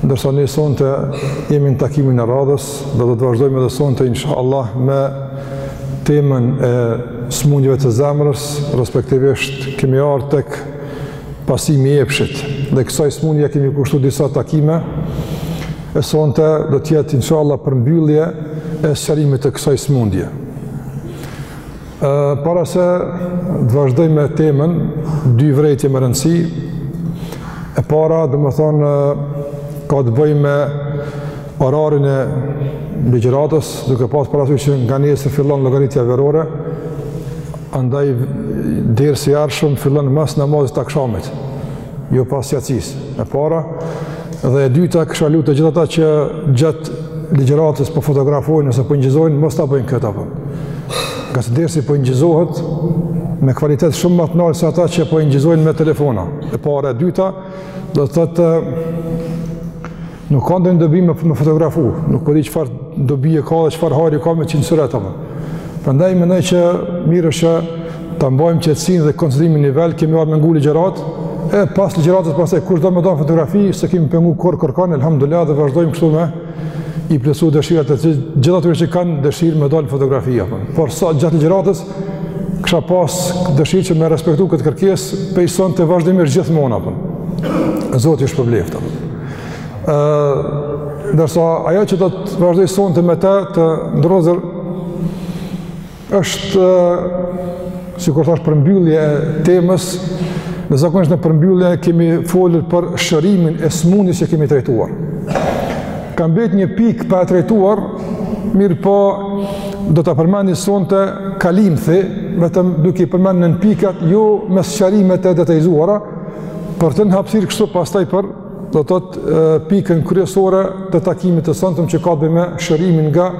Ndërsa ne sonte jemi n'takimin e radhës dhe do të vazhdojmë edhe sonte inshallah me temën e smundjeve të zemrës, respektivisht kemi ardh tek pasimi i epshit. Dhe kësaj smundje kemi kushtu disa takime. E sonte do të jetë inshallah përmbyllje e sqarimit të kësaj smundje. Para se të vazhdoj me temën, dy vrejtje me rëndësi, e para domethonë ka të bëj me orarin e ligjëratës, duke pas parasysh që nga nesër fillon llogaritja verore, andaj dersi i ardhshëm fillon mas namazit të akshamit, jo pas jacisë, e para, dhe e dyta, kisha lut të gjithë ata që gjatë ligjëratës po fotografojnë ose po inçizojnë, mos ta bëjnë këtë, apo. Ngase dersi po inçizohet me kvalitet shumë më të lartë se ata që po inçizojnë me telefona. E para, e dyta, do të thotë Nuk ka ndonjë dobi me me fotografu, nuk po di çfarë dobi e ka dhe çfarë hajri ka me qit n'surat apo. Prandaj mendoj që mirë është ta mbajmë qetësinë dhe koncentrimin në nivel kemi ardh me ngu ligjëratë, e pas ligjëratës pastaj kushdo me don fotografi s'e kemi pengu kurrë kërkan elhamdulillah dhe vazhdojmë kështu me i plotësu dëshirat e të gjithë atyre që kanë dëshirë me dalë fotografi apo. Porse gjatë ligjëratës kisha pas dëshirë që me respektu këtë kërkesë prej sonte, vazhdimisht gjithmonë apo. Zoti ju shpër Ëh, ndërsa ajo që do të vazhdoj sonte me të, të nderuar, është sikur thash përmbyllje e temës, ne zakonisht në përmbyllje kemi folur për shërimin e smundjes që kemi trajtuar. Ka mbet një pikë pa trajtuar, mirëpo do ta përmendi sonte kalimthi, vetëm duke i përmend nënpikat, jo me sqarimet e detajzuara, Për të lënë hapësirë kështu pastaj për do të thotë pikën kryesore të takimit të sontëm që ka të bëjë me shërimin nga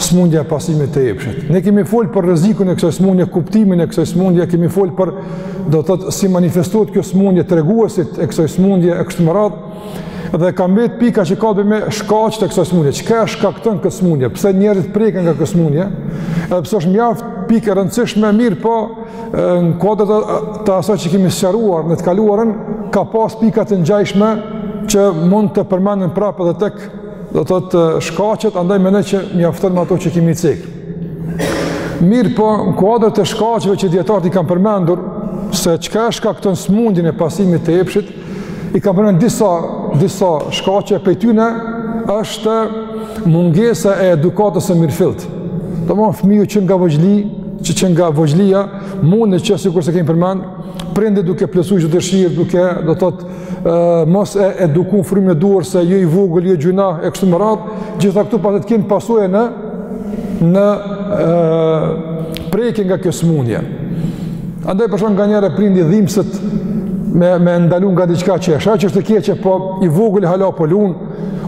smundja e pasimit të epshit. Ne kemi fol për rrezikun e kësaj smundje, kuptimin e kësaj smundje, kemi fol për do të thotë si manifestohet kjo smundje, treguesit e kësaj smundje e kështu me radhë, Dhe ka mbet pika që ka të bëjë me shkaqet e kësaj smundje. Çka e shkakton këtë smundje? Pse njerëzit preken nga kjo smundje? Edhe pse është mjaft pikë e rëndësishme, mirëpo në kuadër të, të asaj që kemi sqaruar në të kaluarën, ka pas pika të ngjashme që mund të përmenden prapë edhe tek do të thotë shkaqet, andaj mendoj që mjafton me ato që kemi cek. Mirëpo në kuadër të shkaqeve që dijetarët i kanë përmendur se çka e shkakton smundjen e pasimit të epshit, I kam përmend disa disa shkaqe prej tyre është mungesa e edukatës së mirëfillt. Domthon fëmiju që nga vogli, që që nga voglia mundet që sikurse kemi përmend, prindi duke plotësu çdo dëshirë, duke do thotë ë mos e eduku në frymën e duhur se jo i vogël, jo gjynah e kështu me radhë, gjitha këto pastaj të ken pasoja në në prekje nga kjo smundje. Andaj për shembull nganjëherë prindit i dhimset me, me ndalu nga diçka që është, a që është e keqe, po i vogël hala po lun,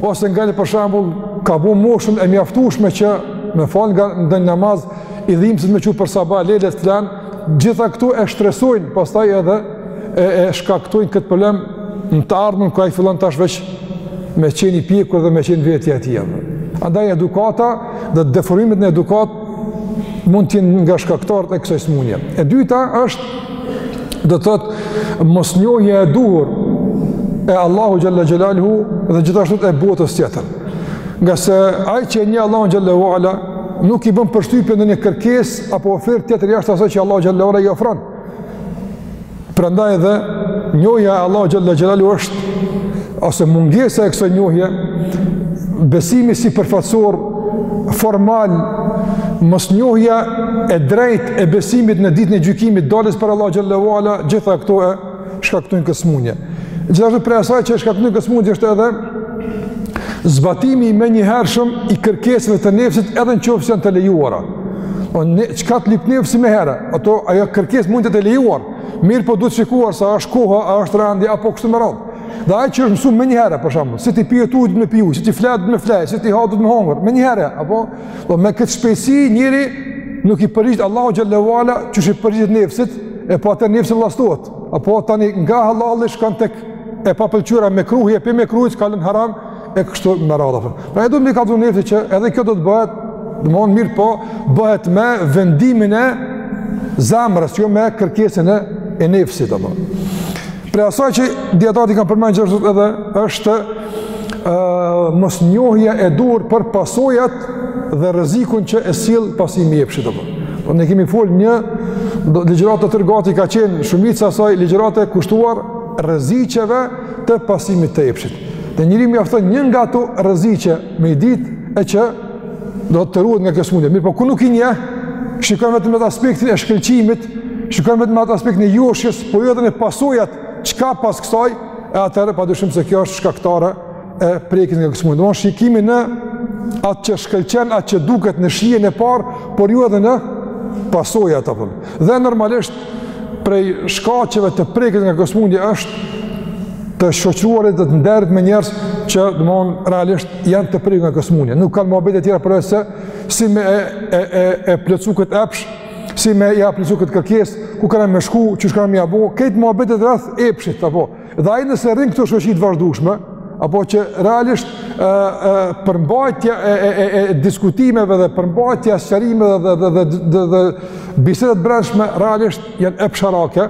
ose nganjëherë për shembull ka bu moshën e mjaftushme që me fal nga ndonjë namaz i dhimset me çu për sabah le le të flen, gjitha këto e shtresojnë, pastaj edhe e, e shkaktojnë këtë problem në të ardhmen ku ai fillon tash veç me qenë i pjekur dhe me qenë vetja e tij. Andaj edukata dhe deformimet në edukat mund të jenë nga shkaktarët e kësaj sëmundje. E dyta është do thotë mosnjohja e duhur e Allahut xhelle xhelaluhu dhe gjithashtu e botës tjetër. Ngase ai që e njeh Allahun xhelle ue ala nuk i bën përshtypje ndonjë kërkesë apo ofertë tjetër jashtë asaj që Allahu xhelle ue ala i ofron. Prandaj edhe njohja e Allahut xhelle xhelaluhu është ose mungesa e kësaj njohje besimi sipërfaqësor formal mosnjohja e drejt e besimit në ditën e gjykimit daljes para Allahut xhelle ue ala gjitha këto e shkaktojnë këtë smundje. Gjithashtu prej asaj që e shkaktojnë këtë smundje është edhe zbatimi i menjëhershëm i kërkesave të nefsit edhe në qoftë se janë të lejuara. O çka të lyp nefsi meniherë, ato ajo kërkesë mund të jetë e lejuar. Mirëpo duhet shikuar a është koha, a është rendi apo kështu me radh. Dhe ai që është mësu menjëherë për shembull, si t'i pihet ujë me pi ujë, si t'i flihet me flejt, si t'i hahet me hongër menjëherë, apo do po me këtë shpejtësi njeri nuk i përgjigjet Allahut xhelle ue ala qysh i përgjigjet nefsit, e po atëherë nefsi llastohet. Apo tani nga hallalli shkon tek e papëlqyera mekruhi e prej mekruhit kalon në haram, e kështu me radhë apo. Pra duhet me i kallzu nefsit që edhe kjo do të bëhet, domthon mirëpo, bëhet me vendimin e zemrës, jo me kërkesën e e nefsit apo. Prej asaj që dijetarët i kanë përmend gjithashtu edhe është ë uh, mosnjohja e duhur për pasojat dhe rrezikun që e sjell pasimi i epshit apo. Po ne kemi fol një ligjëratë të tërë, gati ka qenë shumica e asaj ligjërate e kushtuar rreziqeve të pasimit të epshit. Dhe njeriut mjafton një nga ato rreziqe me i dit e që do të ruhet nga kjo smundje. Mirëpo kur nuk i njeh, shikon vetëm atë aspektin e shkëlqimit, shikon vetëm atë aspektin e joshjes, po jo edhe në pasojat çka pas kësaj, e atëherë pa dyshim se kjo është shkaktare e prekjes nga kjo smundje. Domethënë shikimi në atë që shkëlqen, atë që duket në shijen e parë, por jo edhe në pasojat. Dhe normalisht prej shkaqeve të prekët nga kjo smundje është të shoqëruarit dhe të ndejtit me njerëz që domethonë realisht janë të prekë nga kjo smundje. Nuk kanë mohabete të tjera përveç se si me e e e, e plotsu kët epsh, si me ja plotsu kët kërkesë, ku kanë me shku, qysh kanë me, apo krejt mohabetet rreth epshit apo Dhe ai nëse rrin n'këto shoqi të vazhdueshme, apo që realisht ë ë përmbajtja e e e, e diskutimeve dhe përmbajtja e sqarimeve dhe dhe dhe dhe, dhe bisedat brendshme realisht janë epsharake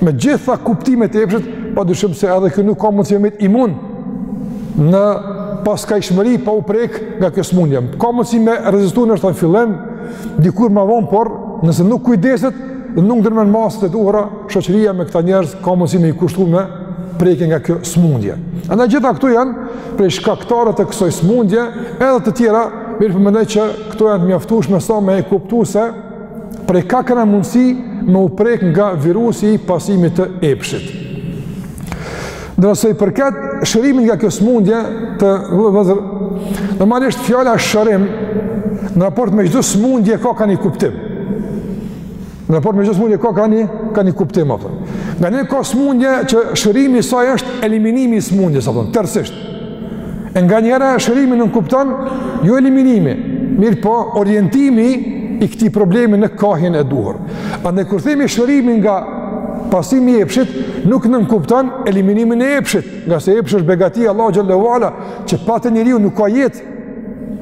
me gjitha kuptimet e epshit, padyshim se edhe ky nuk ka mundësi me met imun në paskajshmëri pa u prek nga kjo sëmundje. Ka mundësi me rezistu në fillim, dikur ma vonë, por nëse nuk kujdeset, Dhe nuk ndërmerr masat e duhra, shoqëria me këta njerëz ka mundësi me i kushtu me prekje nga kjo smundje. Andaj gjitha këto janë prej shkaktarëve të kësoj smundje edhe të tjera, mirëpo mendoj që këto janë të mjaftushme sa me e kuptu se prej kah kena mundësi me u prek nga virusi i pasimit të epshit. Dhe sa i përket shërimit nga kjo smundje të vëllezër, normalisht fjala shërim në raport me çdo smundje ka ka një kuptim. Në raport me çdo smundje ka ka një kuptim apo. Nganjëherë ka smundje që shërimi i saj është eliminimi i smundjes apo tërësisht. E nganjëherë shërimi nënkupton jo eliminimi, mirëpo orientimi i këtij problemi në kahjen e duhur. Andaj kur themi shërimi nga pasimi i epshit, nuk nënkupton eliminimin e epshit, ngase epshi është begati e Allahut xhel-le ue ala, që pa të njeriu nuk ka jetë.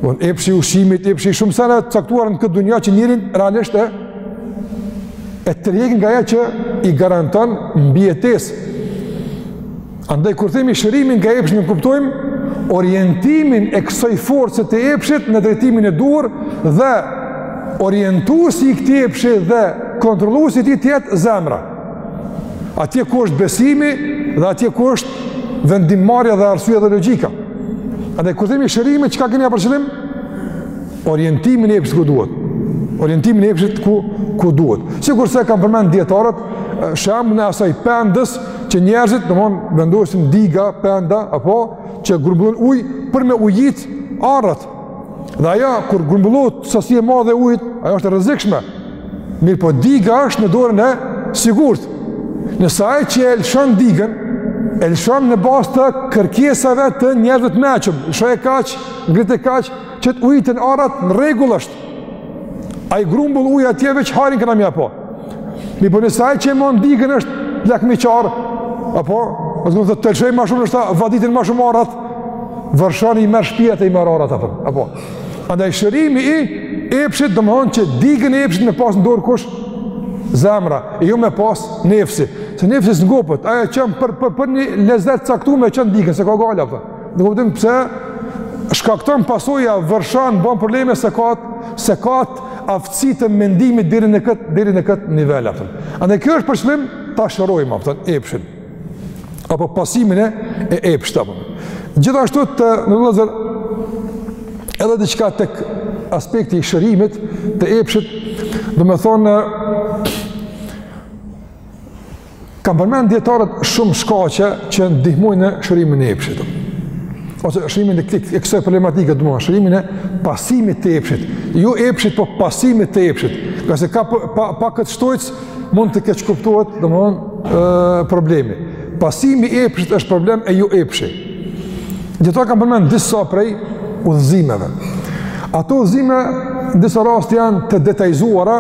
Domon epshi i ushqimit, epshi shumë sene të caktuara në këtë dunja që njerin realisht e e tërheq nga ajo që i garanton mbijetesë. Andaj kur themi shërimi nga epshi nënkuptojmë orientimin e kësaj force të epshit në drejtimin e duhur dhe orientuesi i këtij epshi dhe kontrolluesi i tij të jetë zemra. Atje ku është besimi dhe atje ku është vendimmarrja dhe arsyeja dhe logjika. Andaj kur themi shërimi çka kemi për qëllim? Orientimin e epshit ku duhet. Orientimin e epshit ku ku duhet. Sikurse kanë përmend dijetarët shembullin e asaj pendës që njerëzit domon vendosin diga penda apo që grumbullon ujë për me ujit arat. Dhe ajo kur grumbullohet sasi e madhe ujit, ajo është e rrezikshme. Mirëpo diga është në dorën e sigurt. Nëse ai që e lëshon digën, e lëshon në bazë të kërkesave të njerëzve të meçëm. Lëshoje kaq, ngrite kaq që të ujiten arat në rregull është. Ai grumbull ujë atje veç hairin kena me ia apo. Mirëpo nëse aj që e mban digën është lakmiqar, apo, po them ta lëshoj ma shumë, ndoshta vaditen ma shumë arat, vërshon e i merr shpijat e i merr arat, apo, apo. Andaj shërimi i epshit domethënë që digën e epshit me pas në dorë kush, zemra, e jo jo me pas nefsi. Se nefsi s'ngopet, ai e çon për, për, për një lezet t'caktum e çon digën, s'e ka gajle, apo. Në kuptim pse shkakton pasoja vërshan bën probleme se s'ka s'e ka aftësi të mendimit deri në kët deri në kët nivel apo. Andaj kjo është për çmënyrë ta shërojmë apo epshin. Apo pasimin e epshit apo. Gjithashtu t'nderum vëllezër edhe diçka tek aspekti i shërimit të epshit, domethënë Kanë përmend dijetarët shumë shkaqe që ndihmojnë në shërimin e epshit. Ose shërimin e këtij, e kësoj problematike domethënë, shërimin e pasimit të epshit. Jo epshit, po pasimit të epshit. Ngase ka pa, pa, pa këtë shtojcë, mund të keqkuptohet, domethënë problemi. Pasimi i epshit është problem e jo epshi. Dijetarët kanë përmend disa prej udhëzimeve. Ato udhëzime, në disa raste janë të detajizuara,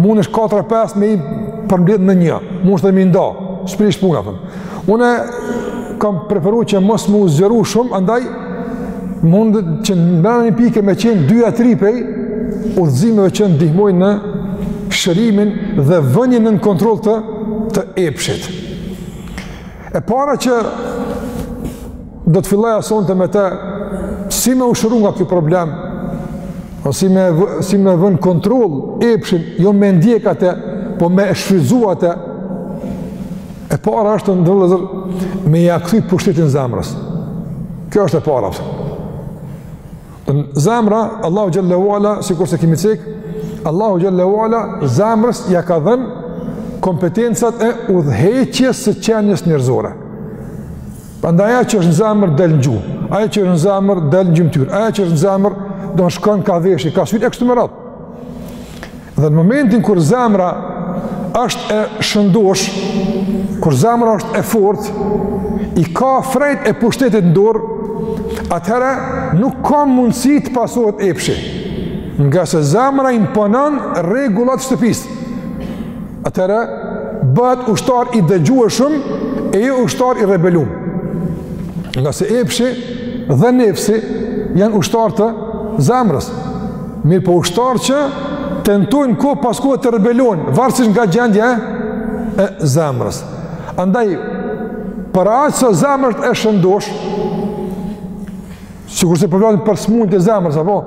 mundesh 4-5 me i përmbledh në një, mundesh edhe me i nda, s'prish punë, themi. Unë kam preferu që mos me u zgjeru shumë, andaj mund që në mrena një pike me qenë 2-3 prej udhëzimeve që ndihmojnë në shërimin dhe vënien nën kontroll të, të epshit. E para që do të filloja sonte me te, si me u shëru nga ky problem, o si me, si me vënë n'kontroll, epshin, jo me ndjek atë, po me shfrytëzu atë, e para është vëllezër, me ia kthy pushtetin zemrës. Kjo është e para, pse. Zemra, Allahu Xhele ue Ala, sikurse e kemi cek, Allahu Xhele ue Ala, zemrës ia ka dhënë kompetencat e udhëheqjes së qenies njerëzore. Prandaj ajo që është në zemër del në gjuhë, ajo që është në zemër del në gjymtyrë, ajo që është në zemër domethënë shkon kah veshi, kah sytë, e kështu me radhë. Dhe në momentin kur zemra është e shëndoshë, kur zemra është e fortë, i ka frejt e pushtetit në dorë, atëherë nuk ka mundësi të pasohet epshi, ngase zemra imponon rregullat e shtëpisë. Atëherë, bëhet ushtar i dëgjueshëm e jo ushtar i rebelum. Ngase epshi dhe nefsi janë ushtarë të zemrës. Mirëpo ushtarë që tentojnë kohë pas kohe të rebelohen, varësisht nga gjendja e zemrës. Andaj, për aq sa zemra është e shëndoshë, sikurse po flasim për sëmundjet e zemrës, apo?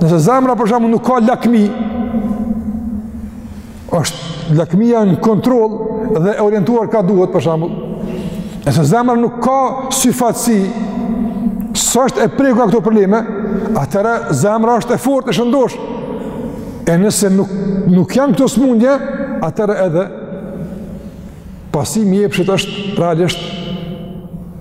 Nëse zemra, për shembull, nuk ka lakmi, është lakmia në kontroll dhe e orientuar ka duhet për shembull. E nëse zemra nuk ka dyftyrësi, s'është e prekur nga këto probleme, atëherë zemra është e fort e shëndosh. E nëse nuk, nuk janë këto smundje, atëherë edhe pasimi i epshit është realisht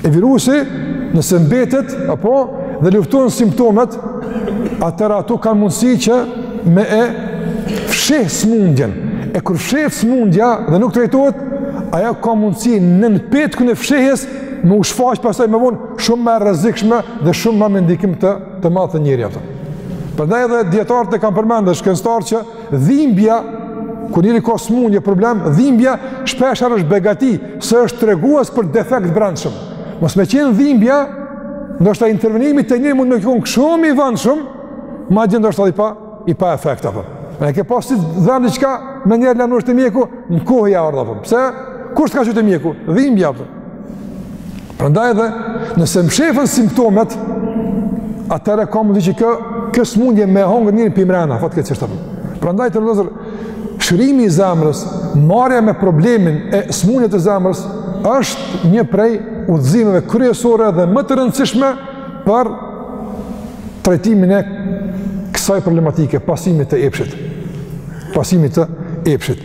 E virusi, nëse mbetet, apo, dhe luftohen simptomet, atëherë ato kanë mundësi që me e fsheh smundjen. E kur fshehet smundja dhe nuk trajtohet, ajo ka mundësi nën petkun e fshehjes, me u shfaqë pastaj ma vonë shumë ma e rrezikshme dhe shumë ma me ndikim të, të madh te njeri. Prandaj edhe dijetarët e kanë përmendë, shkencëtarë që Dhimbja, kur njeri ka smundje, problem, dhimbja shpeshherë është begati, se është tregues për defekt të brendshëm. Mos me qenë dhimbja, ndoshta intervenimi te njeri mund me kon shumë i vonshëm, madje ndoshta i pa i pa efekt apo. E ke pas si dhembje diçka, menjëherë ke shku te mjeku, në kohë ke ardhë apo. Pse? Kush të ka çu te mjeku? Dhimbja apo. Prandaj edhe nëse mshefën simptomet, atëherë ka mundësi që kjo kjo smundje me hongër njerin prej mrena, pa e ditë këtë çështje apo. Prandaj vëllezër, shërimi i zemrës, marrja me problemin e smundjeve të zemrës, është një prej udhëzimeve kryesore dhe më të rëndësishme për trajtimin e kësaj problematike, pasimit të epshit. Pasimit të epshit.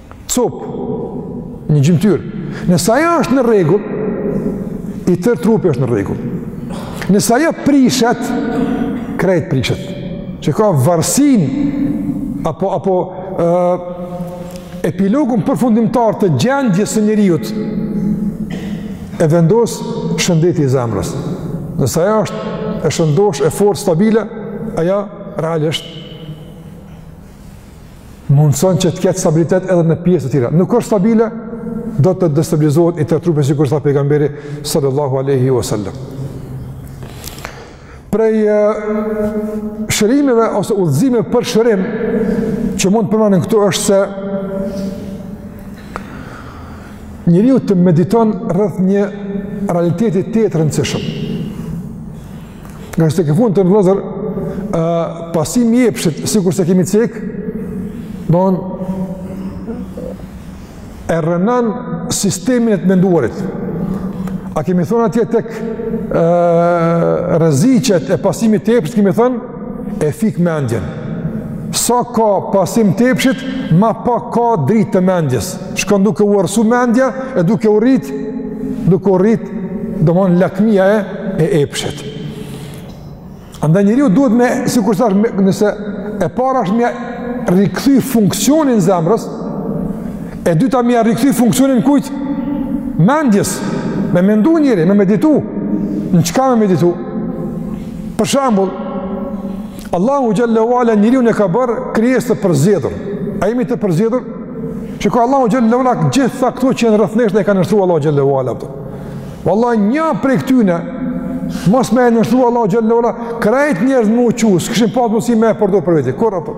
copë, një gjymtyrë. Nëse ajo është në rregull, i tërë trupi është në rregull. Nëse ajo prishet, krejt prishet. Që ka varësinë apo apo ë epilogun përfundimtar të gjendjes së njeriut e vendos shëndeti i zemrës. Nëse ajo është e shëndosh e fort stabile, ajo realisht mundëson që të ketë stabilitet edhe në pjesë të tjera. Nuk është stabile, do të destabilizohet i tërë trupi, sikur tha pejgamberi sallallahu aleyhi wa sallam. Prej shërimeve ose udhëzime për shërim, që mund të përmendim këtu është se njeriu të mediton rreth një realiteti tjetër të rëndësishëm. Ngase tekefundit vëllezër, uh, pasimi i epshit, sikurse kemi cek, don, e rrënon sistemin e të menduarit. A kemi thonë atje tek uh, rreziqet e pasimit të epshit, kemi thonë, e fik mendjen. Sa ka pasim të epshit, ma pak ka dritë të mendjes. shkon duke u arsu mendja e duke u rrit duke u rrit domethon lakmia e epshet andaj njeriu duhet me sikurse ash nëse e para është me ja rikthy funksionin zemrës e dyta me ia rikthy funksionin kujt mendjes me mendu njeri, me meditu në çka me meditu për shembull Allahu xhelle ue ala njeriun e ka bërë krijesë të përzgjedhur. A jemi të përzgjedhur? Çka Allahu xhelle ue ala gjitha këto që janë rreth nesh na e ka nënshtruar Allahu xhelle ue ala. Vallahi një prej këtyne mos me e nënshtruar Allahu xhelle ue ala, krejt njerëz me u çu s'kishim pas mundësi me e përdor për veti. Kur apo?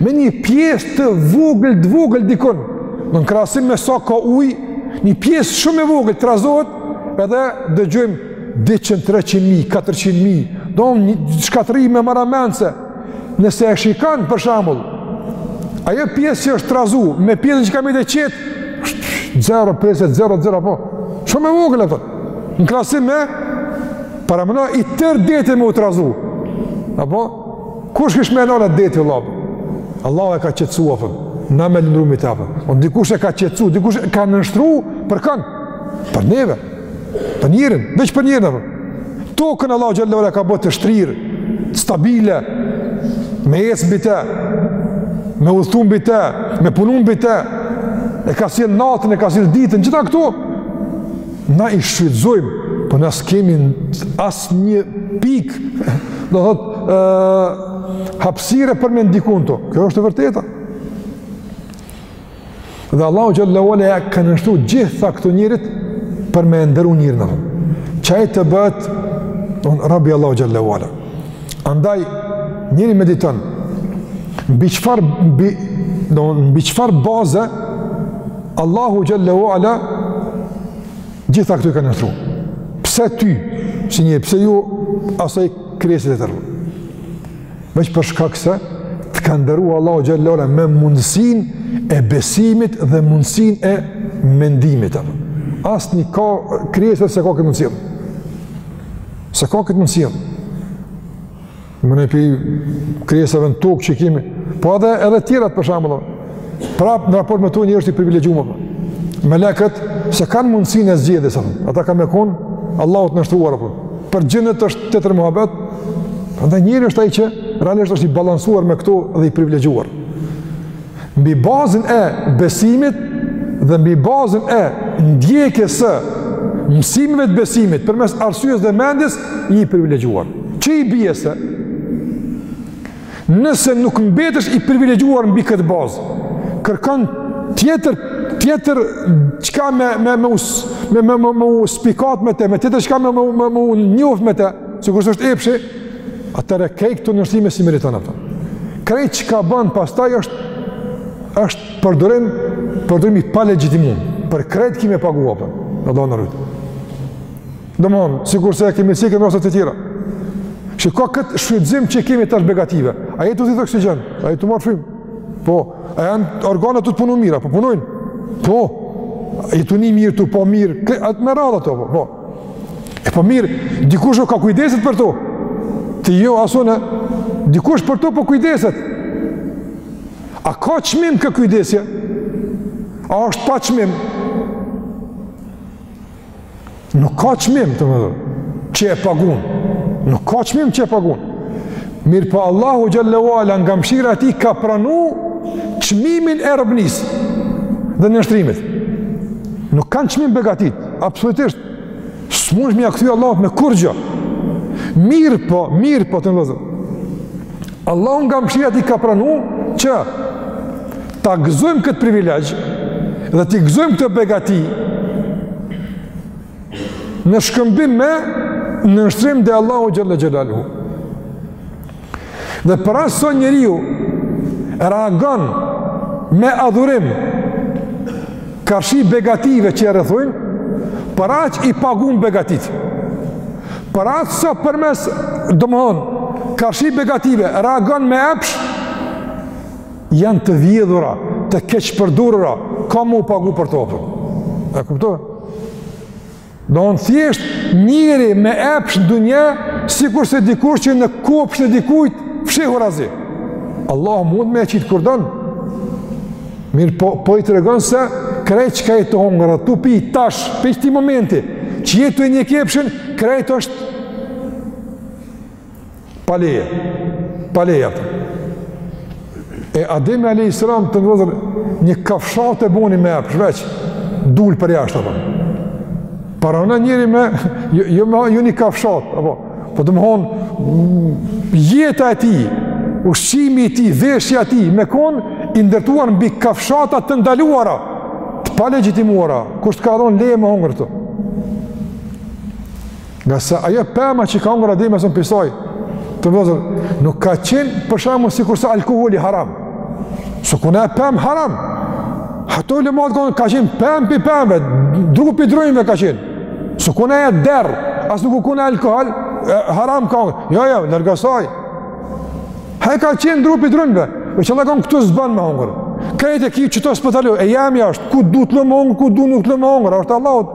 me një pjesë të vogël të vogël dikun, në krahasim me sa ka ujë, një pjesë shumë e vogël trazohet, edhe dëgjojmë 200-300 mijë, 400 mijë, domethënë shkatërrime marramendëse, nëse e shikon për shembull, ajo pjesë që është trazu, me pjesën që ka mbetë e qetë, 0 presje 0, 0, apo, shumë e vogël ajo, në krahasim me, paramendoni i tërë deti me u trazu, apo, Kush kish me e ndal detin vallah? Allah e ka qetsu apo, na me lundru mbi të apo. O, dikush e ka qetsu, dikush e ka nënshtru për kan, për neve, për njerin, veç për njerin apo. Tokën Allahu xhelle ue ala e ka bë të shtrirë, stabile, me ecë mbi te, me udhëtu mbi te, me punu mbi te, e ka sjell natën, e ka sjell ditën, gjitha këto, na i shfrytëzojmë, po na s'kemi as një pik, do thot, ë hapësire për me ndiku n'to. Kjo është e vërteta. Dhe Allahu xhelle ue ala ka nënshtru gjitha këto njerit për me e nderu njerin që ai të bëhet don rob i Allahut xhelle ue ala. Andaj njeri mediton mbi çfarë mbi don mbi çfarë baze Allahu xhelle ue ala Gjitha këto i ka nënshtru. Pse ty, si njeri, pse jo asaj krijese tjetër. Veç për shkak se, të ka nderu Allahu xhelle ue ala me mundësin e besimit dhe mundësin e mendimit. Asnjë nga krijesat s'e ka këtë mundësin. S'e ka këtë mundësin. Menoj pi krijesave në tokë që i kemi, po edhe edhe tjerat për shembull, prapë në raport me to njeri është i privilegjum, melekët s'e kanë mundësin e zgjedhjes, ata kanë me konë Allahut nënshtruar, apo, për xhinët është tjetër muhabet, prandaj njeri është ai që realisht është i balansuar me këto dhe i privilegjuar. Mbi bazën e besimit dhe mbi bazën e ndjekjes së mësimeve të besimit përmes arsyes dhe mendjes je i privilegjuar. Që i bie se nëse nuk mbetesh i privilegjuar mbi këtë bazë, kërkon tjetër tjetër çka me me me us, me me me, me u spikat me të, me tjetër çka me me me, me u njoft me të, sikurse është epshi, Atëherë krejt këto nënshtrime s'i meriton ato. Krejt çka ban pastaj është, është përdorim, përdorim i palegjitimum. Për krejt ke me pagu për, në do në rrëtë. Domethonë, sikurse e kemi si krijesat e tjera. Shiko këtë shfrytëzim që kemi tash begative. A je tu thith oksigjen? A je tu marrë frymë? Po, a janë organet e tu tu punu mirë? Po punojnë? Po, je tu ni mirë, tu pa mirë? Atë me radhë ato, po. po. E po mirë, dikush o ka kujdeset për to. Ti jo, as unë, dikush për to po kujdeset. A ka çmim kjo kujdesje? A është pa çmim? Nuk ka çmim, domethënë, që e pagun. Nuk ka çmim që e pagun. Mirëpo Allahu xhel-le ue ala nga mshira e tij ka pranu çmimin e robnisë dhe nënshtrimit. Nuk kanë çmim begatitë. Absolutisht, s'munesh me ia kthy Allahut me kurgjë. Mirëpo, mirëpo, domethënë, Allahu nga mëshira e tij ka pranu që ta gëzojmë këtë privilegj dhe t'i gëzojmë këto begati në shkëmbim me nënshtrim ndaj Allahut xhel-le xhelaluhu. Dhe për aq sa njeriu reagon me adhurim karshi begative që e rrethojnë, për aq i pagun begatitë. Për aq sa përmes, domethonë, karshi begative reagon me epsh, janë të vjedhura, të keqpërdorura, ka m'u pagu për to, apo. E kuptohet? Domethonë thjesht njeri me epsh në dunja, sikurse dikush që në kopsht të dikujt, fshehurazi. Allahu mund me e qitë kur don. Mirëpo, po i tregon se krejt çka je tu hongër, tu pi tash, prej qiti momenti, që je tu e ndjek epshin, krejt është Pa leje. Pa leje atë. E Ademi alejhi selam, domethënë, një kafshatë e boni me epsh, veç, dul përjashta, apo. Paramendo njeri me, jo, jo, me, jo një kafshatë, apo. Po domethonë, jeta e tij, ushqimi i tij, veshja e tij, me konë, i ndërtuar mbi kafshata të ndaluara, të palegjitimuara, kush të ka dhonë leje me hongër të. Ngase ajo pema që ka hongër Ademi alejhi selam prej saj, vllezër, nuk ka qenë për shembull sikurse alkoholi haram. S'u kon ajo pem haram. Hato le matë konë, ka qenë pem prej pemve, dru prej drujnve ka qenë. S'u kon derr, as nuk u kon alkohol, e, haram ka hongër. Jo, jo, nërgasaj. Ha e ka qenë dru prej drujnve, veç Allahu ka thonë këtu s'ban me hongër. Krejt e ki që të spëtalu, e jemja asht, ku du të lë me hongër, ku du nuk të lë me hongër, ashtë Allahot.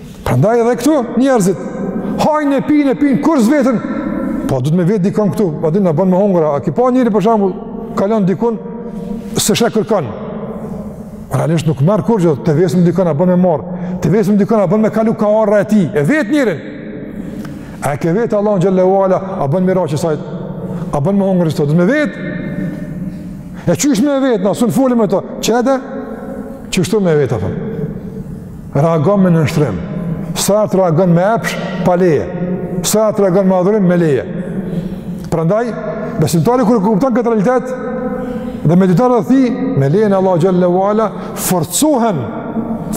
Prandaj edhe këtu njerëzit hajnë e pinë e pinë kur s'vetën. Po do me vet dikon këtu, po do a bën me hongër. A ki pa njeri për shembull kalon dikun se shë kërkon. Realisht nuk merr kurrë, të vesim dikon a bën me marr. Të vesim dikon a bën me kalu ka ara e tij. E vet njerin. A ke vet Allahun xhalla wa ala, a bën miraqë sa a bën me hongër sot. Do me vet. E qysh me vet, na s'un folim me to. Çada qysh me vet apo. Reagon me nënshtrim. Sa të reagon me epsh, pa leje. Sa të reagon me adhurim, me leje. Prandaj, besimtari kur e kupton këtë realitet, dhe mediton rreth tij, me lejen e Allahut xhalla wa ala, forcohen,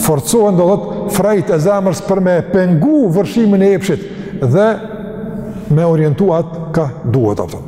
forcohen do thotë frejt e zemrës për me e pengu vërshimin e epshit, dhe me orientu atë ka duhet, apton.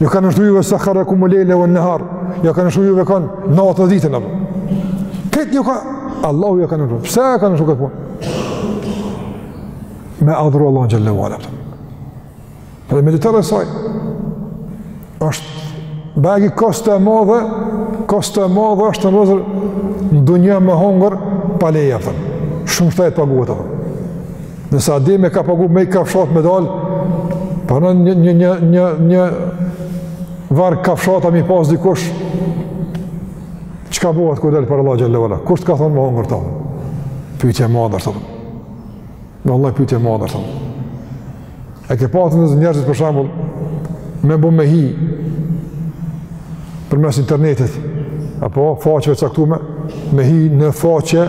Ju ka nënshtru juve sakhara lekumul lejle uen nehar, ju ka nënshtru juve edhe natën edhe ditën, apton. Këtë një ka, Allahu ju ka nënshtru, pse ju ka nënshtru këtë punë? Me adhuru Allahun xhalla wa ala, apton. Dhe me ditarë e saj, është bagi kosto e madhe, kosto e madhe është vllezër në dunja me hongër, pa leje, apton. Shumë shtrejt paguhet, apton. Nëse Ademi ka pagu me ni kafshatë me dalë, pa në një, një, një, një, një varg kafshata m'i pas dikush, çka bëhet kur del para Allahut xhalla wa ala? Kush të ka thonë me hongër ta? Pyjtje e madhe, thonë. Vallahi pyjtje e madhe, thonë. E ke pa vllezër njerëzit për shembull me bo me hi përmes internetit apo faqeve caktume me hi në faqe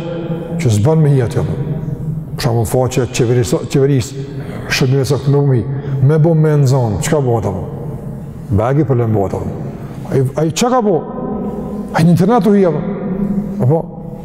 që s'ban me hi aty për shembull faqe qeverisë, qeverisë shërbime caktume me hi me bo me nëzonë, çka bo apton bagi problem bo apton ai çka ka bo ai në internet u hi apton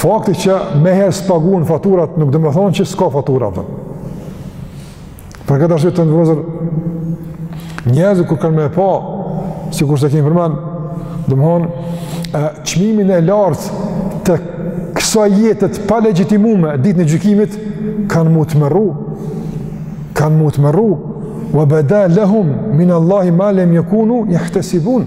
Fakti që meniherë s'pagun faturat nuk domethonë që s'ka fatura apton. Për këtë arsye të nderuar vllezër njerëzit kur kanë me pa, sikurse kemi përmend, domthon çmimin e lartë të kësaj jete të pa legjitimume ditën e gjykimit kanë m'u tmerru, kanë m'u tmerru, wa bada lahum min Allahi ma lam yakunu yahtesibun.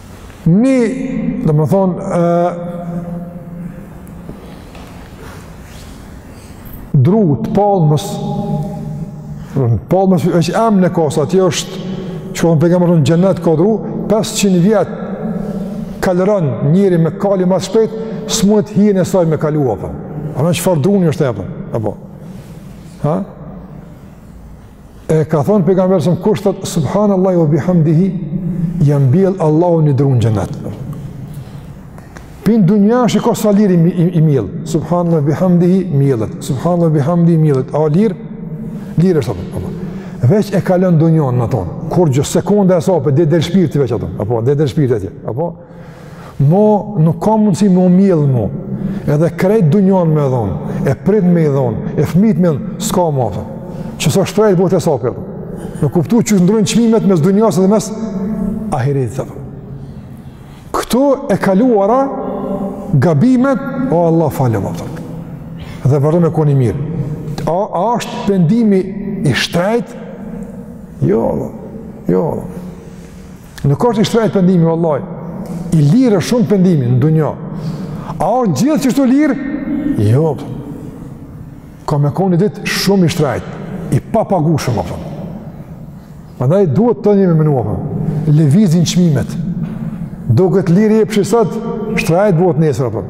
Ni, domethonë, dru t'palmës, t'palmës e që emë në kosë, atje është, që kohën pejgamberi thot n'xhenet ka dru, 500 vjet kalron njëri me kali ma t'shpejt, s'munet hijen e saj me kalu apo. Ama çfarë druni është apo? Apo. Ha? E ka thonë pejgamberi sa kush thot subhanallahi wa bihamdihi ia mbjell Allahu ni dru n'xhenet. Pi n'dunja shiko sa lirë i, i, i miell. Subhanallahi bihamdihi miellet. Subhanallahi bihamdihi miellet. A lir? Lir është apo. Veç e kalon dunjon aton. Kurgjo sekonda e sopë t'del shpirti veç aton. Apo t'del shpirti atje. Apo Mo nuk ka mundësi me mjellë mo, edhe krejt dunjon me dhonë, e prind me i dhonë, e fmijt me dhonë, s'ka ma aton. Qe sa shtrejt bohet e sapja, me kuptu qysh ndrrojnë çmimet mes dunjasë dhe mes ahiretit, aton. Këtu e kaluara, gabimet, o Allah falem, aton. dhe vazhdo me kon i mirë. A, a është pendimi i shtrejt? Jo, jo, Nuk është i shtrejt pendimi, vëllaj. I lirë është shumë pendimi në dunja. A është gjith qeshtu lirë? Jo, për. Ka me kon ni ditë shumë i shtrejt, i papagushëm, për. Pandaj duhet njeri me menua, për. Levizin çmimet. Duket lirë epshi sot, shtrejt bëhet nesër, për.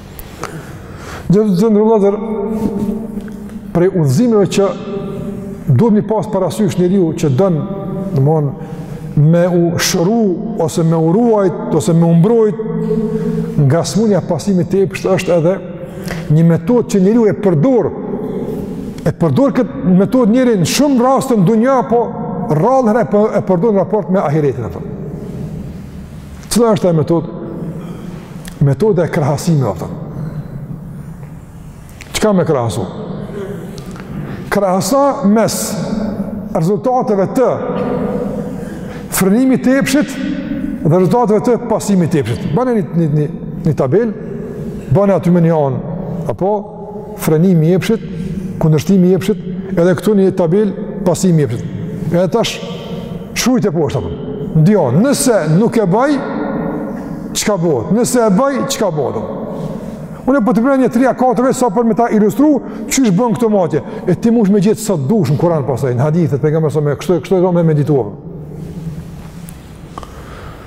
Dhe të zëndë vëllëzër, prej udhëzimeve që duhet me i pas parasysh njeriu që don, dmth, me u shëru, ose me u ruajt, ose me umbrojt, nga smunja e pasimit të epshit është edhe një metod që njeriu e përdor, e përdor këtë metod njeri në shumë raste n'dunja, po rrallë e përdor në raport me ahiretin, aton. Cilla është ajo metod? Metoda e krahasimit, aton. Çka me krahasu? Krahaso mes rezultateve të frenimit të epshit dhe rezultateve të pasimit të epshit. Bone një, një, një, një tabel, bone aty me një anë, apo, frenimi i epshit, kundërshtimi i epshit, edhe këtu një tabel pasimi i epshit. Edhe tash shkruj teposhtë apo. Ndio, nëse nuk e bëj, çka bëhet? Nëse e bëj, çka bëhet? Unë po t'përmend 3 a 4 sa për me ta ilustru qysh bon këtë matje. E ti munesh me gjet sa dush në Kur'an pasaj, në hadithe të pejgamberit sa më kështu kështu do me meditu.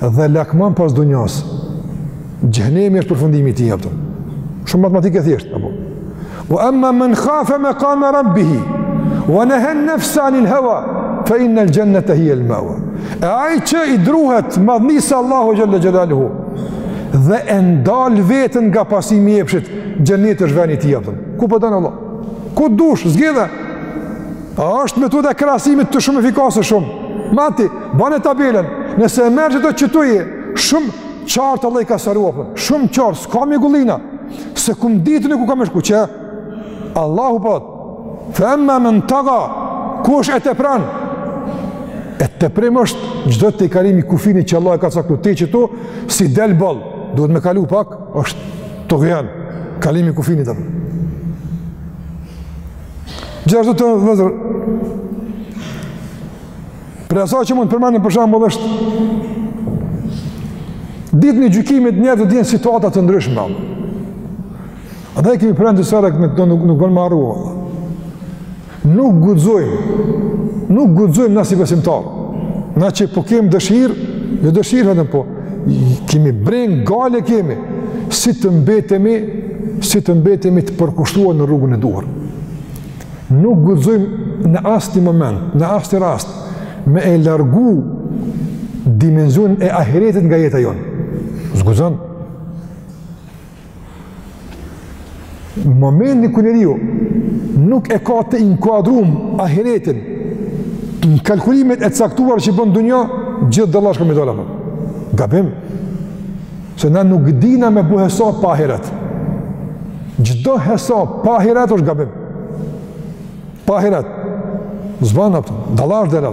dhe lakmon pas dunjas. Xhehenemi është përfundimi i tij apo. Shumë matematikë e thjeshtë apo. Wa amma man khafa maqama rabbih wa naha an-nafsa 'anil hawa fa inna al-jannata hiya al-mawa. E ai që i druhet madhnisë së Allahu xhalla xhelaluhu dhe e ndal veten nga pasimi i epshit, xheneti është veni i tij apo. Ku po don Allah? Ku dush, zgjidhe. A është metoda e krahasimit shumë efikase shumë? Mate, bane tabelën, nëse e merr këto qëtu, shumë qartë Allahu i ka sqaru, po, shumë qartë, s'ka mjegullina, s'e kum ditë unë ku kam me shku, qe Allahu po thot, fe emma men taga, kush e tepron, e teprim është çdo tejkalim i kufinit që Allahu e ka caktu, te qëtu, si del boll, duhet me kalu pak, është tugjan, kalimi i kufinit. Gjithashtu vëllezër, prej asaj që mund të përmendim për shembull është, ditën e gjykimit njerëzit do jenë në situata të ndryshme, pra. Atë e kemi përmend disa herë, këtë do nuk, nuk bën me harru, nuk guxojmë, nuk guxojmë na si besimtarë, na që po kemi dëshirë, jo dëshirë vetëm po, kemi brengë gajle kemi, si të mbetemi, si të mbetemi të përkushtuar në rrugën e duhur. Nuk guxojmë në asnjë moment, në asnjë rast, me e largu dimenzionin e ahiretit nga jeta jonë. S'guxon. Në momentin kur njeriu nuk e ka të inkuadrum ahiretin në kalkulimet e caktuara që bën në dunja, gjithë dallash ka me i dalë, pra. Gabim, se na nuk dina me bo hesap pa ahiret. Çdo hesap pa ahiret është gabim. Pa ahiret s'ban, apo, dallash del.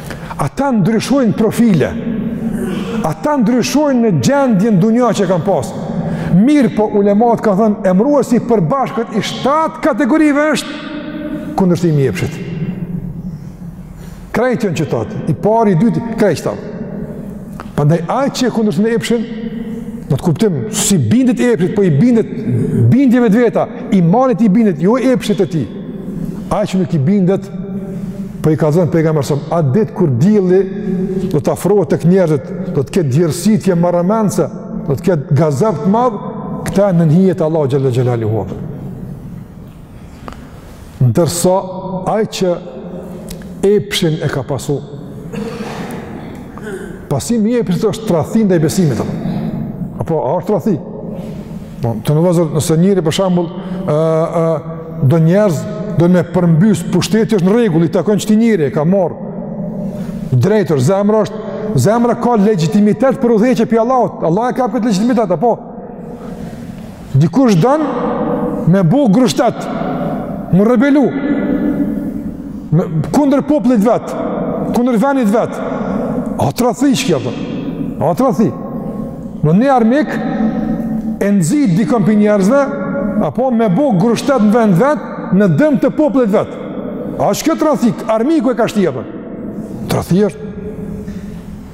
Ata ndryshojnë profile, ata ndryshojnë në gjendjen në dunja që kanë pasë. Mirëpo ulematë kanë thënë, emëruesi i përbashkët i shtatë kategorive është kundërshtimi i epshit. Krejt janë qëta, i pari, i dyti, krejt qëta. Prandaj ai që e kundërshton epshin, në atë kuptim s'i bindet epshit, po i bindet bindjeve të veta, imanit i bindet jo epshit të tij. Ai që nuk i bindet, po i ka thënë pejgamberi sa, "Atë ditë kur dielli do të afrohet tek njerëzit, do të ketë djersitje marramendse, do të ketë gazap të madh, këta nën hije të Allahut xhalla xhelaluhu." Ndërsa ai që epshin e ka pasu, pasimi i epshit është tradhti ndaj besimit. Apo, a është tradhti? Po, të në vëzër, nëse njeri për shembull, e, e, do njerëz, do me përmbys, pushtet që është në rregull, i takon që ti njeri, ka marrë, drejtër, zemrë është, zemra ka legjitimitet për udhëheqje pi Allahut, Allahu e ka këtë legjitimitet, apo, Dikush don me bo grushtshtet, m'u rebelu, me, kundër popullit vet, kundër venit vet. A tradhti që kjo, a tradhti. Një armik, e nxit dikën pi njerëzve, apo me bo grushtshtet në vend vet, në dëm të popullit vet. A është kjo tradhti, armiku e ka shti, apo. Tradhti është.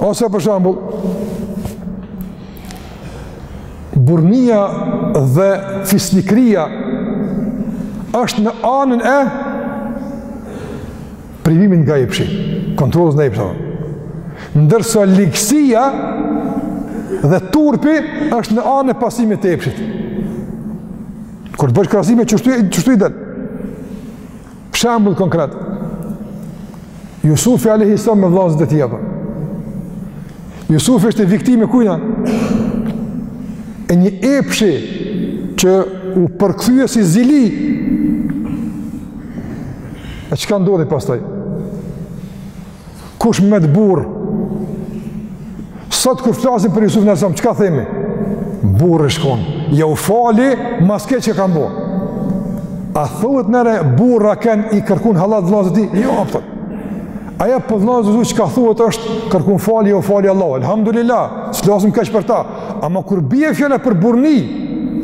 Ose për shembull burrnia dhe fisnikëria është në anën e privimit nga epshi, kontrollës së epsheve. Ndërsa ligësia dhe turpi është në anën e pasimit të epshit. Kur të bësh krahasime, qështu, qështu i del? Shembull konkret. Jusufi alejhi selam me vëllezërit e tij apo. Jusufi është viktimë e kujna. E një epshi që u përkthye si zili. E çka ndodhi pastaj? Kush met burrë? Sot kur flasim për Jusufin alejhi selam, çka themi? Burrë ish kon. Jau fali, mas krejt çka kan bo. A thuhet nere, burra ken i kërkun hallall vllazët e tij? Jo, apëtër. Ajo për vllazët e tij çka thuhet është kërkun falje, jau fali Allahu. Elhamdulilah, s'flasim keq për ta. Ama kur bie fjala për burrni,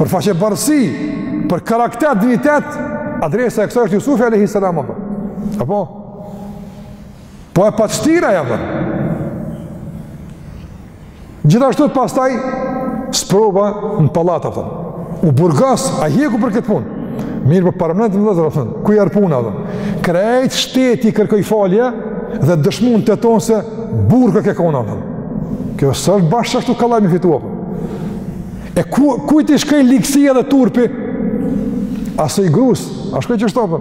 për faqebardhësi, për karakter, dignitet, adresa e kësaj është Jusufi alejhi selam, apëtër. Apo? Po e pat shtirë, apo. Gjithashtu pastaj, sprova në pallat, apo. U burgas, e hjeku për këtë punë. Mirëpo paramenoni në vëzër, për. Ku erdh puna, për. Krejt shteti i kërkoi falje dhe dëshmun të tonë se burrë ke kon, apo. Kjo s'është bash qashtu kallaj me fitu, apo. E ku, kujt i shkoi ligësia dhe turpi? Asaj grusë, a s'ko qështu, apo.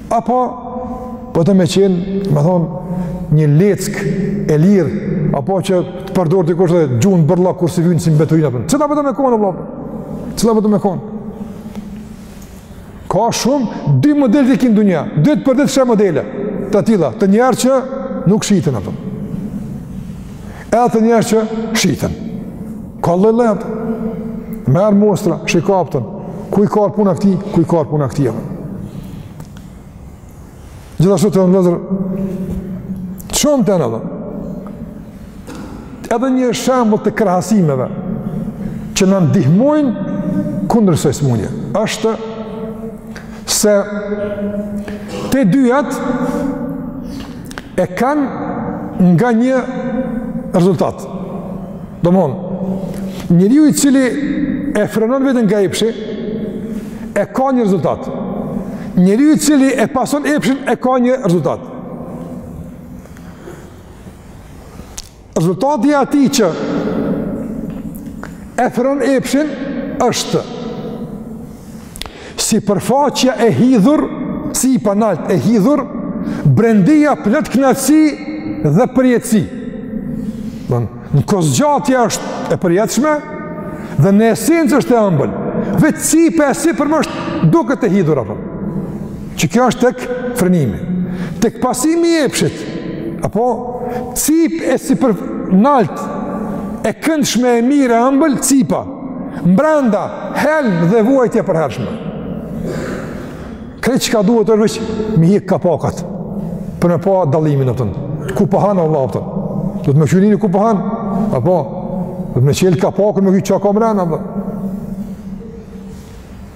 Apo, po të me qenë, domethënë, një leckë e lirë, apo që të përdor dikush edhe gjun bërllok kur s'i vyn si mbeturinë, apo, cila po do me konë, apo, cila po do me konë. Ka shumë, dy modelet i ki n'dunja, dhe përditë sheh modele, të tilla, të njerëz që nuk shiten, apo. Edhe të njerë që shiten. Ka lloj lloj atë. Merr mostra, shika, a kupton. Ku i ka ra puna këtij, ku i ka ra puna këtij. Gjithashtu të në vëzër, shumë të në dhe. Edhe një shembull të krahasimeve që na ndihmojnë kundër kësaj smundje. Është se të dyjat e kanë nga një rezultat. Domethonë, njeriu i cili e frenon veten nga epshi, e ka një rezultat. Njeriu i cili e pason epshin, e ka një rezultat. Rezultati i atij që e frenon epshin është sipërfaqja e hidhur, cipa nalt e hidhur, brendia plot knaqësi dhe përjetësi. Në kohëzgjatje është e përjetshme dhe në esencë është e ambël. Veç cipa e sipërme është, duket e hidhur, apo. Qe kjo është tek frenimi. Tek pasimi i epshit, apo cipa e sipër nalt e këndshme e mirë e ëmbël cipa, mbranda, helm dhe vuajtje e përhershme. Krejt çka duhet veç me i hek kapakat, për me pa dallimin, a kupton. Ku po han po Allah, a kupton. do ti me kqyr ku po han, po apo, do ti me çel kapakun me kqyr çka ka mrena, a kupton.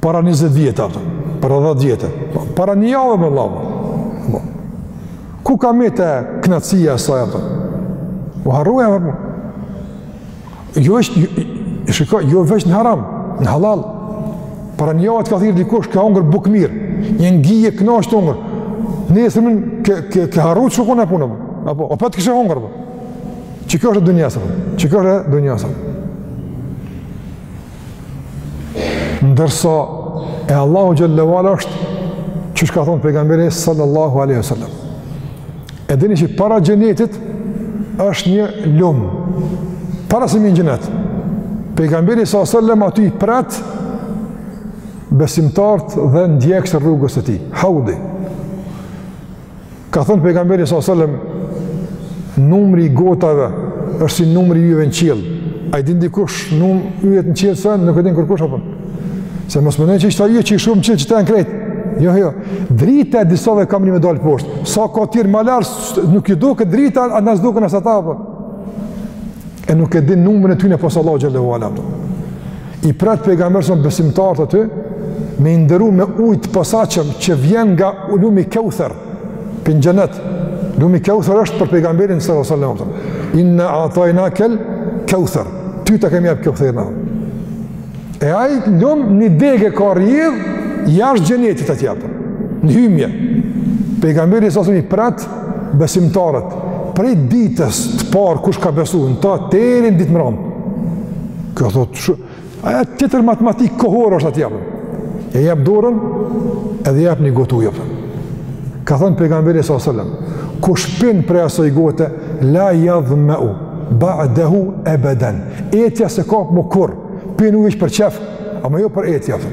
Para 20 vjetë, a kupton, para 10 vjetë, para një jave me Allah. Po. Ku ka met knaqësia e saj, a kupton? U harru, a kupton. Jo është, jo, shiko, jo veç në haram, në halal. Para një jave të ka thirr dikush, ke hongër bukë mirë, je ngi, je knaq tu hongër. Nesërmen, ke, ke, ke harru që kone punë, apo, o petë kështë hongër, a kupton. Qe kjo është e dunjasë, a kupton. Qe kjo është e dunjasë, a kupton. Ndërsa e Allahut xhelle ue ala është qysh ka thon pejgamberi sallallahu alaihi wasallam. E dini që para xhenetit është një lum. Para se me hi në xhenet. Pejgamberi sallallahu alaihi wasallam aty i pret besimtarët dhe ndjekësit e rrugës së tij. Haudi. Ka thënë pejgamberi sa selam numri i gotave është si numri i yjeve në qiell. A i din dikush yjet në qiell sa janë, nuk e din kurkush apo. Se mos mendon që qeto yje që i shohim në qiell qeto janë krejt. Jo, jo. Drita e disave ka mrri me dal poshtë. Sa ka të tjerë ma larg nuk i duket drita, as na s'duken as ata apo. E nuk e din numrin e tyre pos Allahut xhelle ue ala. I pret pejgamberi s.a.s. besimtarët aty me i nderu me ujë të posaçëm që vjen nga lumi Kauther në xhenet. Lumi Kauther është për pejgamberin sallallahu alajhi wasallam. Inna atajna kal Kauther. Ty të kemi dhan Kauther na. E ai lum një degë ka rrjedh jashtë xhenetit aty apo. Në hymje. Pejgamberi sallallahu alajhi wasallam i pret besimtarët prej ditës të parë kush ka besu në to deri në ditën e mramë. Kjo thotë shu, ajo tjetër matematikë kohorë është atje, apo. E jep dorën, edhe jep një gotë ujë. Ka thënë pejgamberi s.a.s. Kush pin prej asoj gote, la jadhmeu ba'dehu ebeden. Etja s'e kap më kurrë, pin ujë veç për qef, ama jo për etje, apo.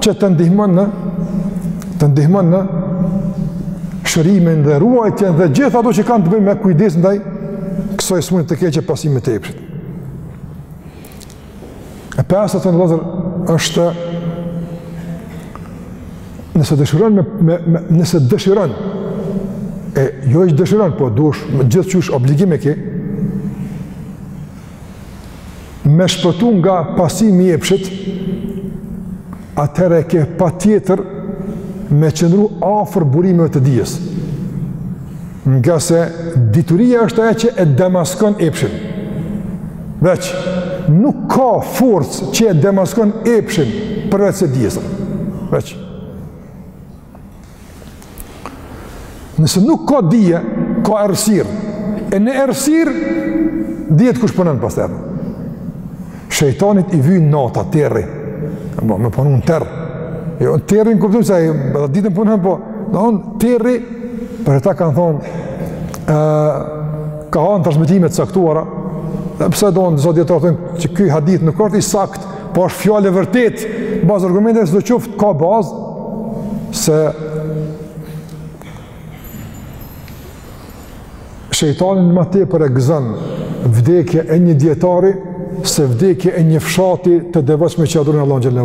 që të ndihmon në të ndihmon në shërimin dhe ruajtjen dhe gjithë ato që kanë të bëjnë me kujdes ndaj kësaj smundje të keqe pasimit të epshit. E pesta të ndershëm është nëse dëshiron me, me, me nëse dëshiron e jo veç dëshiron, po gjithqysh obligim e ke me shpëtu nga pasimi i epshit, atëherë e ke patjetër me qëndru afër burimeve të dijes. Ngase dituria është ajo që e demaskon epshin. Veç, nuk ka forcë që e demaskon epshin përveç se dijes. Veç. Nëse nuk ka dije, ka errësirë. E në errësirë dihet kush punon pastaj. Shejtanit i vyjn nata terri. Apo me punu në terr. Jo terri në kuptim se edhe ditën punon po. Don terri për ata kanë thonë ë ka edhe në transmetime të caktuara. Edhe pse disa dijetarë thonë që ky hadith nuk është i saktë Po është fjalë e vërtetë, bazë argumenteve sido qoftë, ka bazë, se shejtanin më tepër e gëzon vdekja e një dijetari, se vdekja e një fshati të devotshëm që adhurojnë Allahun xhele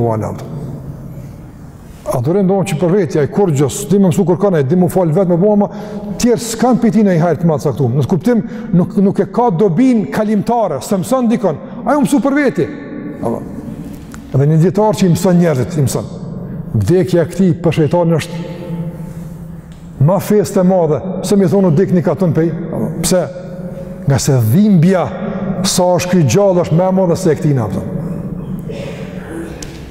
Adhurim veç për veti, ai kurrgjë, s'di me mësu kërkon, ai, di me u fal vetëm apo të tjerët s'kanë prej tij hajr më saktu. Në kuptim nuk nuk e ka dobinë kalimtare, s'e mëson dikon. Ai mësu për veti. Apo. Dhe një dijetar që i mëson njerëzit, i mëson. Vdekja e këtij për shejtanin është më festë e madhe. Se me thonë dek një katun krejt? Pse? Ngase dhimbja sa është ky gjallë është më e madhe se e këtyne.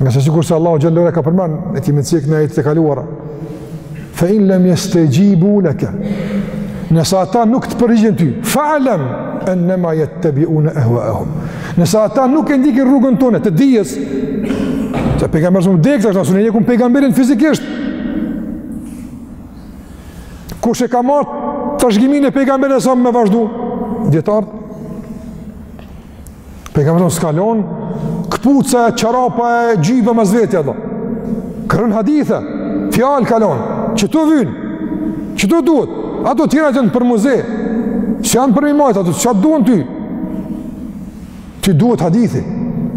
Ngase sikurse Allahu xhel-le e ka përmen, e kemi cek në ajetet e kaluara, fe in lem jestexhibu leke, nëse ata nuk të përgjigjen ty, fa'lem ennema jettebiune ehuaehum. Nëse ata nuk e ndjekin rrugën tone, të dijes, se pejgamberi selam dekë, tash s'un e njekim pejgamberin fizikisht, kush e ka marrë trashëgiminë e pejgamberit selam me vazhdu, dijetarët, Pejgamberi s'ka lon këpuca e çarapa e xhybe mas veti ato. Ka lon hadithe, fjalë ka lon, që të vynë, që të duhet, ato tjera janë për muze, që janë për m'i majtë, ato s'të duhen ty, ty duhet hadithi,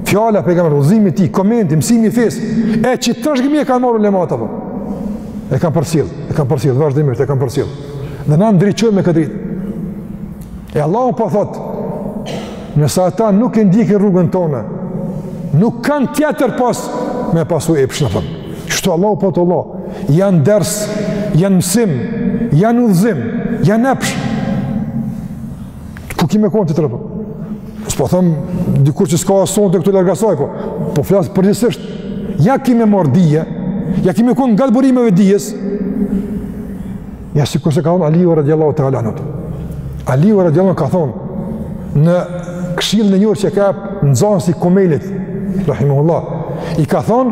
fjala e pejgamberit, udhëzimi i tij, komenti, mësimi i fesë, e qit trashëgimi e kanë marrë ulematë ato. E kanë përcjell, e kanë përcjell, vazhdimisht, e kanë përcjell. Dhe na ndriçojnë me këtë dritë. E Allahu po thot, nëse ata nuk e ndjekin rrugën tonë, nuk kanë tjetër pos me pasu epshin, a kupton. Kështu Allahu po thot vallah, ja n'ders, ja n'mësim, ja n'udhëzim, ja n'epsh. Ku kime konë tjetër? S'po thom, dikur që s'ka asonë të këtu larg asaj, po, po flas përgjithësisht. Ja kime marrë dije, ja kime konë ngat burimeve t'dijes, Ja sikurse ka thonë Aliu radiallahu ta'ala anhu. Aliu radiallahu ka thonë në këshillën e njohur që ka jap nxanësit Kumejlit, rahimehullah, i ka thonë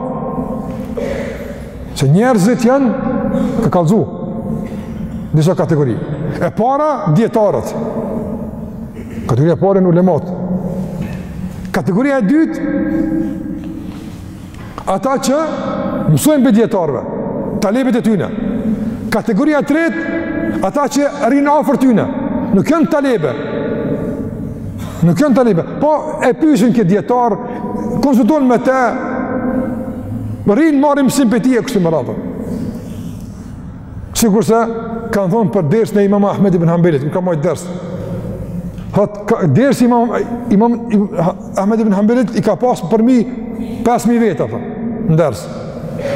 që njerëzit janë, ka kallzu disa kategori. E para, dijetarët. Kategoria e parë janë ulematë. Kategoria e dytë, Ata që mësojnë pi dijetarve, talebet e tyne. Kategoria e tretë, ata që rrinë afër tyne, nuk janë talebe. Nuk janë talebe. Po e pysin këtë dijetar, konsultohen me te, rrinë marrin msim pi tij e kështu me radhë. Sikurse kanë thonë për dersin e Imam Ahmed ibn Hanbelit, kur ka majt ders. Thot dersi i Imam Imam Ahmed ibn Hanbelit i ka pas përmi 5000 veta po. N'ders.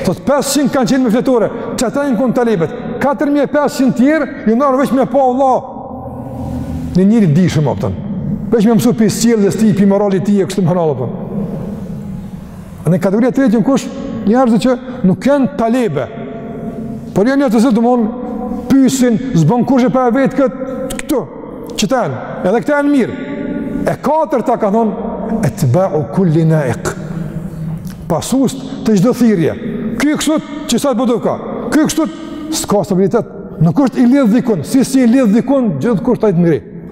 Thot 500 kanë qenë me fletore, qata janë kon talebet. 4500 tjerë jon ardh veç me pa vallah ni njeri t'dijshëm, a kupton. Veç me mësu pi sjelljes tij, pi moralit tij e kështu me radhë, a kupton. Dhe kategoria e tretë janë kush? Njerëz që nuk janë talebe. Por janë njerëz që domon pyesin, s'bën kurgjë pa e vetë kët këtu. A kupton, edhe këta janë mirë. E katërta ka thon etba'u kulli na'iq. Pasues të çdo thirrje. Ky kështu që sa të bëdo ka. Ky kështu s'ka stabilitet. Nuk është i lidh dikun, si s'është i lidh dikun gjithkush të ngri.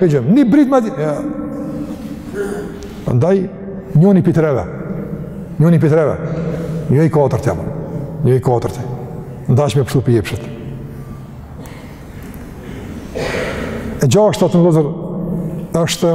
E gjë, një brit ma di... Prandaj, njoni pi treve. Njoni pi treve. Jo i katërti, a. Jo i katërti. Ndaj, me pshtu pi epshit. E gjashta, të të në është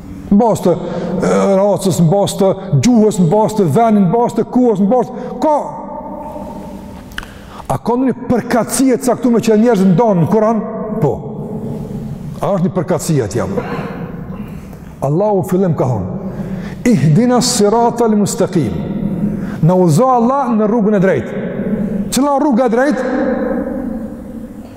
Në bazë të racës, në bazë të gjuhës, në bazë të venit, në bazë të kohës, në bazë të... Ka! A ka ndonjë përkatësi të caktume që njerëzit ndan në Kuran? Po. A është një përkatësi atje? Allahu n'fillim ka thonë, ihdina siratal mustekim, na udhëzo Allah në rrugën e drejtë. Cila rruga e drejtë?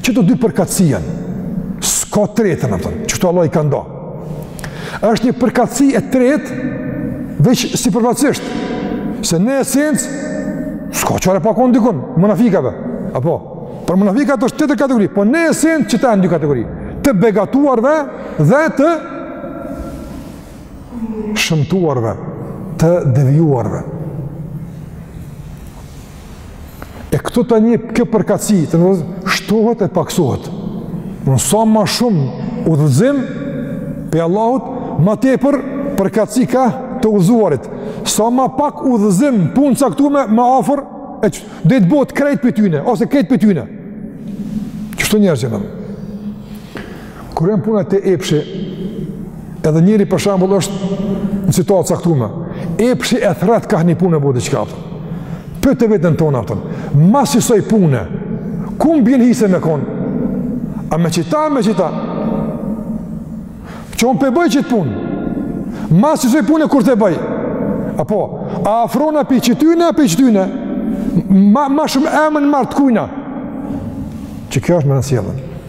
Qëto dy përkatësi janë, s'ka tretën, a kupton, që këto Allahu i ka nda. është një përkatësi e tretë, veç sipërfaqësisht, se në esencë, s'ka qare pa konë dikun, munafikave, apo, por munafikat është tjetër kategori, po në esencë qëta janë dy kategori, të begatuarve dhe të shëmtuarve, të devijuarve. E këtu tani kjo përkatësi, tani shtohet e pakësohet. Në sa ma shumë udhëzim pi Allahut, ma tepër përkatësi ka të udhëzuarit. Sa ma pak udhëzim, punë t'caktume, ma afër, e deri të bëhet krejt prej tyne, ose krejt prej tyne. Qështu njerëzit janë. Kur vjen puna te epshi, edhe njeri për shembull është në situatë t'caktume, epshi e thrret kah një punë me bo diçka, a kupton. Pyte veten tonde, a kupton, mas qësaj pune, ku më bjen hise me konë? A me qita, me qita? Që unë po e boj qëtë punë? Mas qësaj pune kur ta boj? Apo, a afrohna pi qëtyne, a pi qëtyne? Ma, ma shumë emën marr t'kujna? Që kjo është më nësjellën.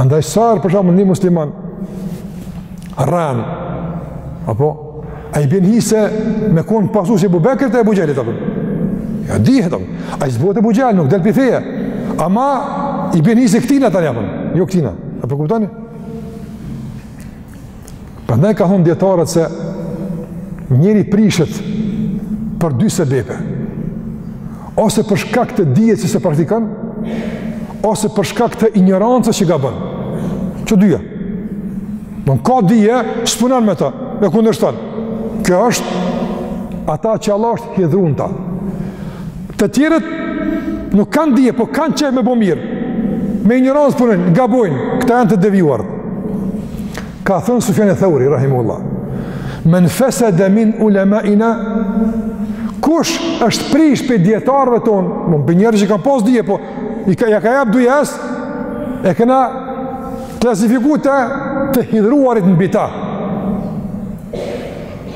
Andaj sërë, për shembull, një musliman, rren, apo, a i bjen hise me konë pasus i Ebu Bekrit a Ebu Xhehlit, apo, jo dihet, apo, ai s'bohet Ebu Xhehl, nuk del pi feje, ama i bjen hise këtina tani, apo, jo këtina, a po kuptoni? Prandaj ka thonë dietarët se njeri prishet për dy sebepe. Ose për shkak të dijes që s'e praktikon, ose për shkak të injorancës që gabon. Qëto dyja. Njoni ka dije, s'punon me ta, e kundërshton. Kjo është ata që Allahu është hidhru n'ta. Të tjerët nuk kanë dije, po kanë qejf me bo mirë. Me injorancë punojnë, gabojnë, këta janë të devijuar. Ka thënë Sufjan eth-Theuri, rahimehullah, men fesede min ulemaina, kush është prish prej dijetarëve tonë, më prej njerëz që kanë pas dije, po i ka, ja ka jap dynjasë, e kena klasifiku te të hidhëruarit mbi ta.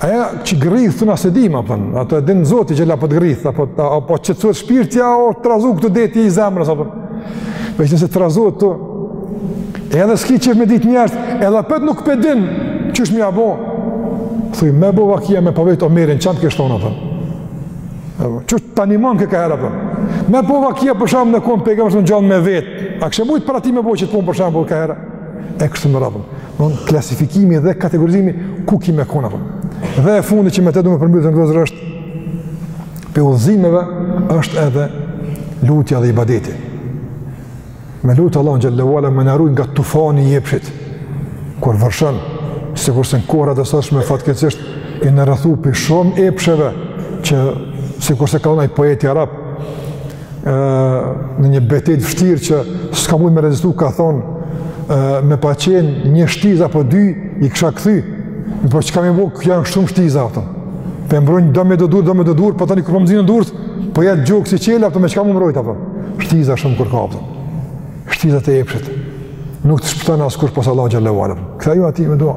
Aja që gërith të nëse di, ma përën, ato e dinë zoti që la për po të gërith, apo, apo që të suhet shpirt, ja, o, të razu këtë deti i zemrës, apo, veç nëse të razu të, e edhe s'ki qef me ditë njerës, edhe pët nuk për din, që është mi abo, thuj, me bo vakia me përvejt o merin, qanë të kështë tonë, apo, që është të animon këka herë, apo, me bo vakia për shamë në konë, pejgëm është në gjallë me vetë, a kështë mujtë për ati me bo që të punë për shamë, apo, këka herë, e kështë më rapëm. Don klasifikimi dhe kategorizimi ku ki me kon. Dhe e fundit që me të du me përmbyllë të ndozë është pe udhëzimeve është edhe lutja dhe ibadeti. Me lutë Allahun xhele ue ala me na rujtë nga tufani i epshit, kur vërshon, sikurse në kohëra të sotshme fatkeqësisht, jena rrethu prej shumë epsheve, që sikurse ka thonë ai poeti arab, në një betejë të vështirë që s'ka mund me rezistu, ka thonë me pas qenë një shtiz apo dy, i kësha kthy, por po çka me bo kur janë shumë shtiza apo. Po e mbroj do me do dur, do me do dur, po tani kur po më zihen durët, po jet gjoksi çelë, apo me çka me u mbrojtë apo. Shtiza shumë kur ka apo. Shtizat e epshit. Nuk të shpëton askush pos Allahut xhele ue ala. Ktheju atij me dua.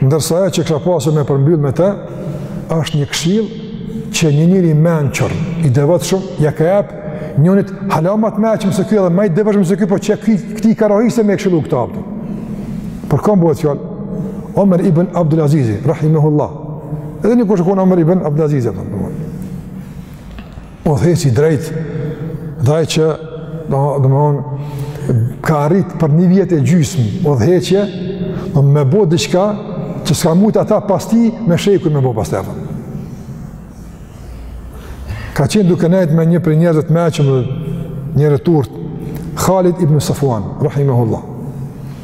Ndërsa ajo që kisha pasur me përmbyll me të është një këshillë që një njeri i mençur, i devotshëm, ja ka jap njërit hala ma të mençëm se ky edhe më i devotshëm se ky, po çka ky këti ka rrojse me këshillu këtë. Për kon bëhet fjalë Omer ibn Abdul Aziz, rahimahullah. Edhe një kush ka qenë Omer ibn Abdul Aziz apo. udhëheqës i drejtë, dhe ai që domethënë ka arrit për një vit e gjysmë udhëheqje, me bo diçka që s'ka mujt ata pas tij me shekuj me bë pas tij apo. Ka qenë duke nejtë me një prej njerëzve të mençëm, njerëz të urtë, Khalid ibn Safuan, rahimahullah.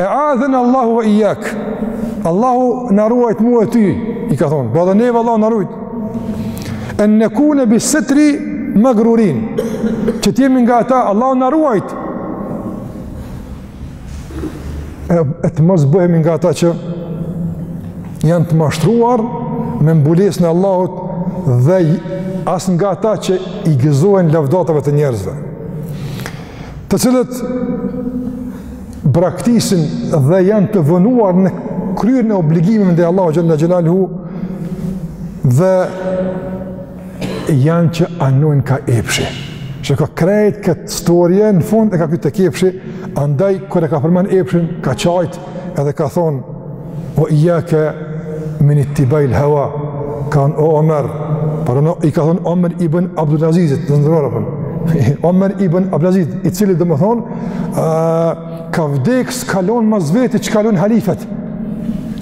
Eadhena Allahu ue ijak. Allahu na ruajt mu e ty, i ka thonë. Po dhe neve Allahu na ruajt. En nekune bis-setri magrurin. Që t'jemi nga ata, Allahu na ruajt. E, e të mos bëhemi nga ata që janë të mashtruar me mbulesën e Allahut dhe as nga ata që i gëzohen lavdatave të njerëzve. të cilët braktisin dhe janë të vonuar në kryerjen e obligimeve ndaj Allahut xhele xhelaluhu dhe janë që anojnë ka epshi se krejt këtë storje në fund e ka këtu tek epshi andaj kur e ka përmen epshin ka qajtë Edhe ka thonë, ijake min ittibail heva, ka thonë, o Omer, pra, i ka thonë Omer ibn Abdulazizit, të nderuar pra, Omer ibn Abdulazizit, i cili domethonë, ka vdek s'kalon ma zveti që kalon halifet,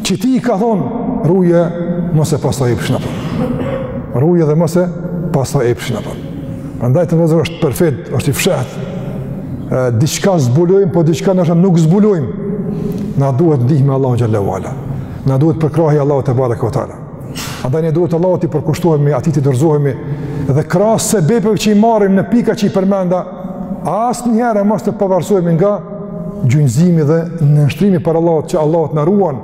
që ti i ka thonë, ruje, mos e paso epshin pra, ruje dhe mos e paso epshin pra. Andaj të vëllezër është perfid, është i fshehtë, diçka zbulojmë, po diçka ndoshta nuk zbulojmë, na duhet ndihmë Allahu xhele ve ala, na duhet përkrahë Allahu tebareke ve teala. Andaj ne duhet Allahut t'i përkushtohemi, atij t'i dorëzohemi, dhe krahas sebepeve që i marrim në pika që i përmenda, asnjëherë mos të pavarësohemi nga gjunjëzimi dhe nënshtrimi para Allahut që Allahu të na ruan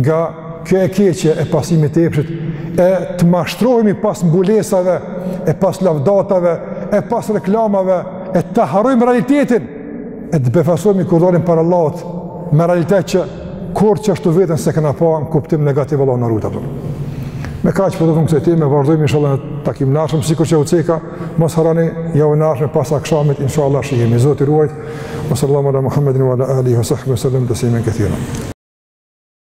nga kjo e keqe e pasimit të epshit, e të mashtrohemi pas mbulesave, e pas lavdatave, e pas reklamave, e ta harrojmë realitetin, e të befasohemi kur dalim para Allahut, me realitet që kurrë qashtu veten s'e kena pa në kuptim negativ Allah na ruajttë pra. Me kaq për sot në këtë teme, vazhdojmë inshallah në takimin e ardhshëm, sikur që e ceka, mos harroni javën e ardhshme, pas akshamit, insha Allah, shihemi Zoti ju ruajt, wa sallallahu ala Muhammedin wa ala alihi wa sahbihi wa sallam, teslimen kethira.